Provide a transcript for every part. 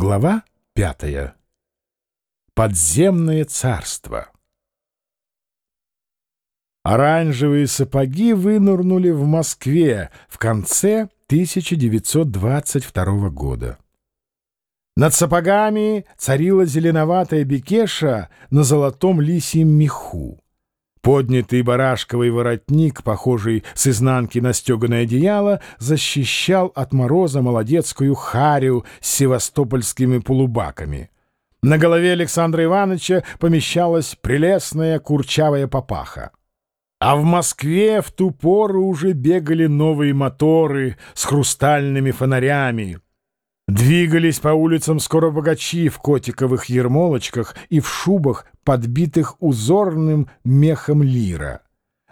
Глава пятая. Подземное царство. Оранжевые сапоги вынырнули в Москве в конце 1922 года. Над сапогами царила зеленоватая бекеша на золотом лисьем меху. Поднятый барашковый воротник, похожий с изнанки на стеганое одеяло, защищал от мороза молодецкую харю с севастопольскими полубаками. На голове Александра Ивановича помещалась прелестная курчавая папаха. А в Москве в ту пору уже бегали новые моторы с хрустальными фонарями — Двигались по улицам скоро богачи в котиковых ермолочках и в шубах, подбитых узорным мехом лира.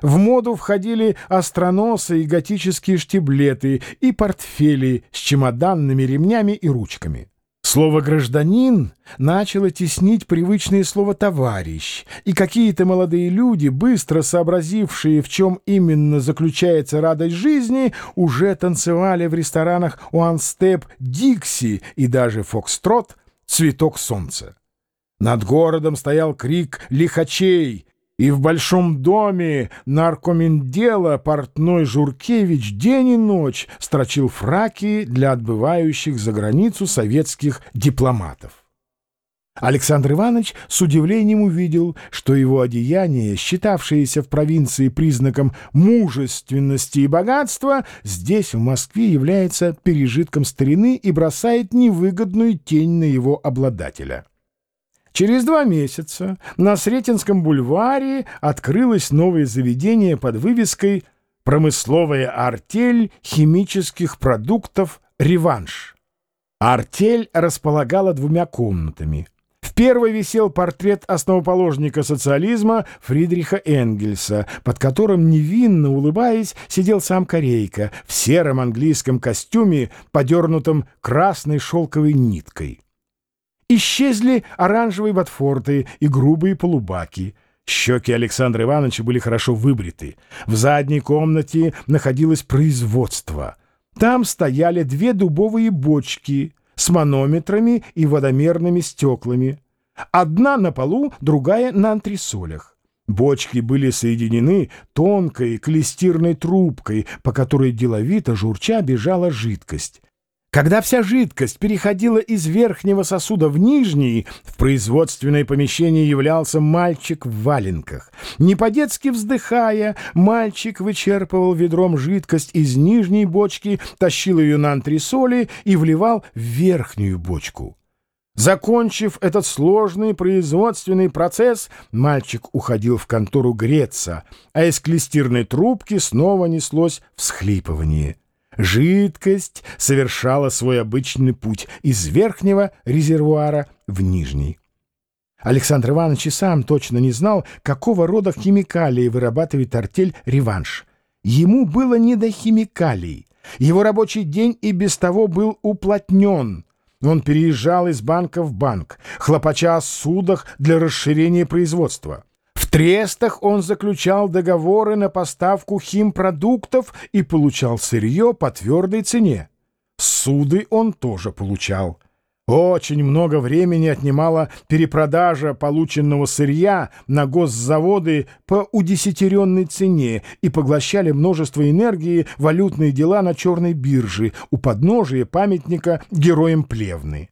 В моду входили остроносы и готические штиблеты и портфели с чемоданными ремнями и ручками. Слово «гражданин» начало теснить привычное слово «товарищ», и какие-то молодые люди, быстро сообразившие, в чем именно заключается радость жизни, уже танцевали в ресторанах «Уанстеп», «Дикси» и даже «Фокстрот» «Цветок солнца». Над городом стоял крик лихачей, и в большом доме наркомендела портной Журкевич день и ночь строчил фраки для отбывающих за границу советских дипломатов. Александр Иванович с удивлением увидел, что его одеяние, считавшееся в провинции признаком мужественности и богатства, здесь, в Москве, является пережитком старины и бросает невыгодную тень на его обладателя. Через два месяца на Сретенском бульваре открылось новое заведение под вывеской «Промысловая артель химических продуктов «Реванш». Артель располагала двумя комнатами. В первой висел портрет основоположника социализма Фридриха Энгельса, под которым, невинно улыбаясь, сидел сам Корейка в сером английском костюме, подернутом красной шелковой ниткой. Исчезли оранжевые ботфорты и грубые полубаки. Щеки Александра Ивановича были хорошо выбриты. В задней комнате находилось производство. Там стояли две дубовые бочки с манометрами и водомерными стеклами. Одна на полу, другая на антресолях. Бочки были соединены тонкой клестирной трубкой, по которой деловито журча бежала жидкость. Когда вся жидкость переходила из верхнего сосуда в нижний, в производственное помещение являлся мальчик в валенках. Не по-детски вздыхая, мальчик вычерпывал ведром жидкость из нижней бочки, тащил ее на антресоли и вливал в верхнюю бочку. Закончив этот сложный производственный процесс, мальчик уходил в контору греться, а из клестирной трубки снова неслось всхлипывание — Жидкость совершала свой обычный путь из верхнего резервуара в нижний. Александр Иванович и сам точно не знал, какого рода химикалии вырабатывает артель «Реванш». Ему было не до химикалий. Его рабочий день и без того был уплотнен. Он переезжал из банка в банк, хлопача о судах для расширения производства. Трестах он заключал договоры на поставку химпродуктов и получал сырье по твердой цене. Суды он тоже получал. Очень много времени отнимала перепродажа полученного сырья на госзаводы по удесятеренной цене и поглощали множество энергии валютные дела на черной бирже у подножия памятника героям Плевны.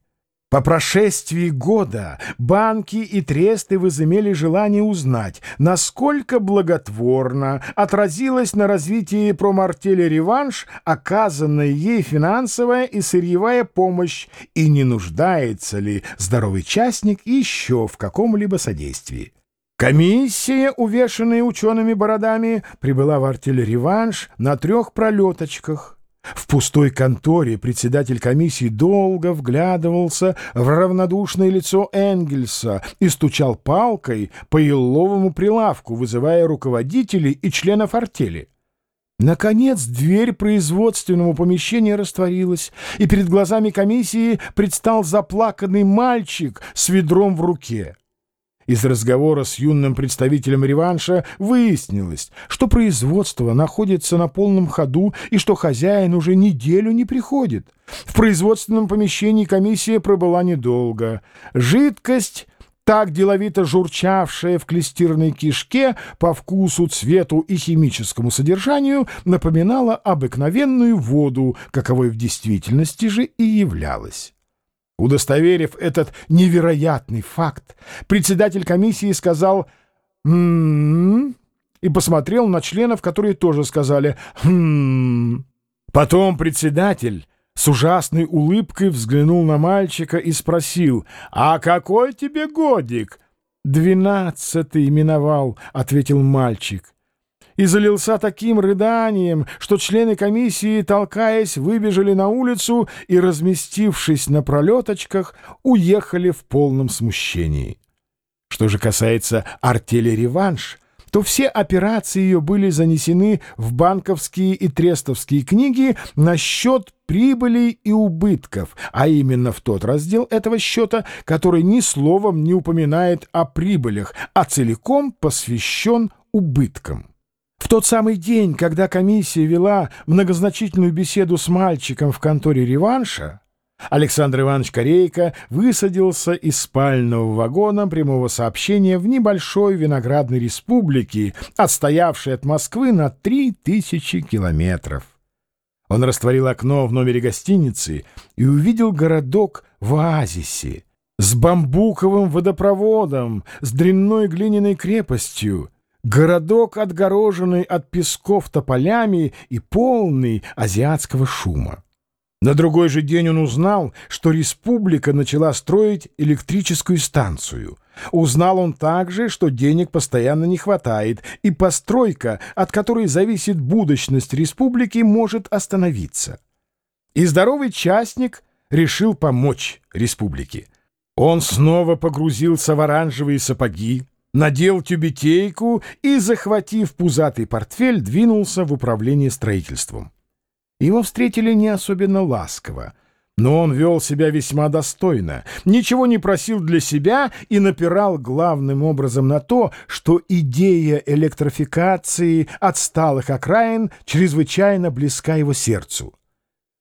По прошествии года банки и тресты возымели желание узнать, насколько благотворно отразилась на развитии промартели «Реванш» оказанная ей финансовая и сырьевая помощь и не нуждается ли здоровый частник еще в каком-либо содействии. Комиссия, увешанная учеными бородами, прибыла в артель «Реванш» на трех пролеточках. В пустой конторе председатель комиссии долго вглядывался в равнодушное лицо Энгельса и стучал палкой по еловому прилавку, вызывая руководителей и членов артели. Наконец дверь производственного помещения растворилась, и перед глазами комиссии предстал заплаканный мальчик с ведром в руке. Из разговора с юным представителем реванша выяснилось, что производство находится на полном ходу и что хозяин уже неделю не приходит. В производственном помещении комиссия пробыла недолго. Жидкость так деловито журчавшая в клестирной кишке по вкусу, цвету и химическому содержанию, напоминала обыкновенную воду, каковой в действительности же и являлась. Удостоверив этот невероятный факт, председатель комиссии сказал «М-м-м» и посмотрел на членов, которые тоже сказали «Хм». Потом председатель с ужасной улыбкой взглянул на мальчика и спросил «А какой тебе годик?» «Двенадцатый миновал», — ответил мальчик и залился таким рыданием, что члены комиссии, толкаясь, выбежали на улицу и, разместившись на пролеточках, уехали в полном смущении. Что же касается артели «Реванш», то все операции ее были занесены в банковские и трестовские книги на счет прибылей и убытков, а именно в тот раздел этого счета, который ни словом не упоминает о прибылях, а целиком посвящен убыткам. В тот самый день, когда комиссия вела многозначительную беседу с мальчиком в конторе реванша, Александр Иванович Корейко высадился из спального вагона прямого сообщения в небольшой виноградной республике, отстоявшей от Москвы на три тысячи километров. Он растворил окно в номере гостиницы и увидел городок в оазисе с бамбуковым водопроводом, с дрянной глиняной крепостью, Городок, отгороженный от песков тополями и полный азиатского шума. На другой же день он узнал, что республика начала строить электрическую станцию. Узнал он также, что денег постоянно не хватает, и постройка, от которой зависит будущность республики, может остановиться. И здоровый частник решил помочь республике. Он снова погрузился в оранжевые сапоги, надел тюбетейку и, захватив пузатый портфель, двинулся в управление строительством. Его встретили не особенно ласково, но он вел себя весьма достойно, ничего не просил для себя и напирал главным образом на то, что идея электрификации отсталых окраин чрезвычайно близка его сердцу.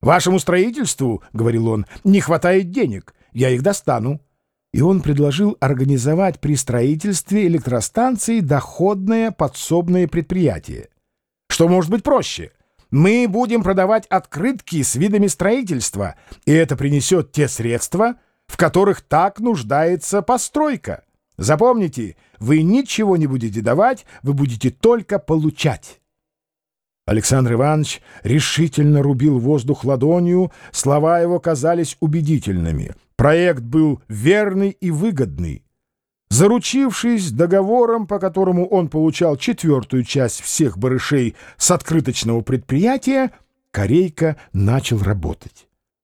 «Вашему строительству, — говорил он, — не хватает денег, я их достану и он предложил организовать при строительстве электростанции доходное подсобное предприятие. Что может быть проще? Мы будем продавать открытки с видами строительства, и это принесет те средства, в которых так нуждается постройка. Запомните, вы ничего не будете давать, вы будете только получать. Александр Иванович решительно рубил воздух ладонью, слова его казались убедительными. Проект был верный и выгодный. Заручившись договором, по которому он получал четвертую часть всех барышей с открыточного предприятия, Корейка начал работать.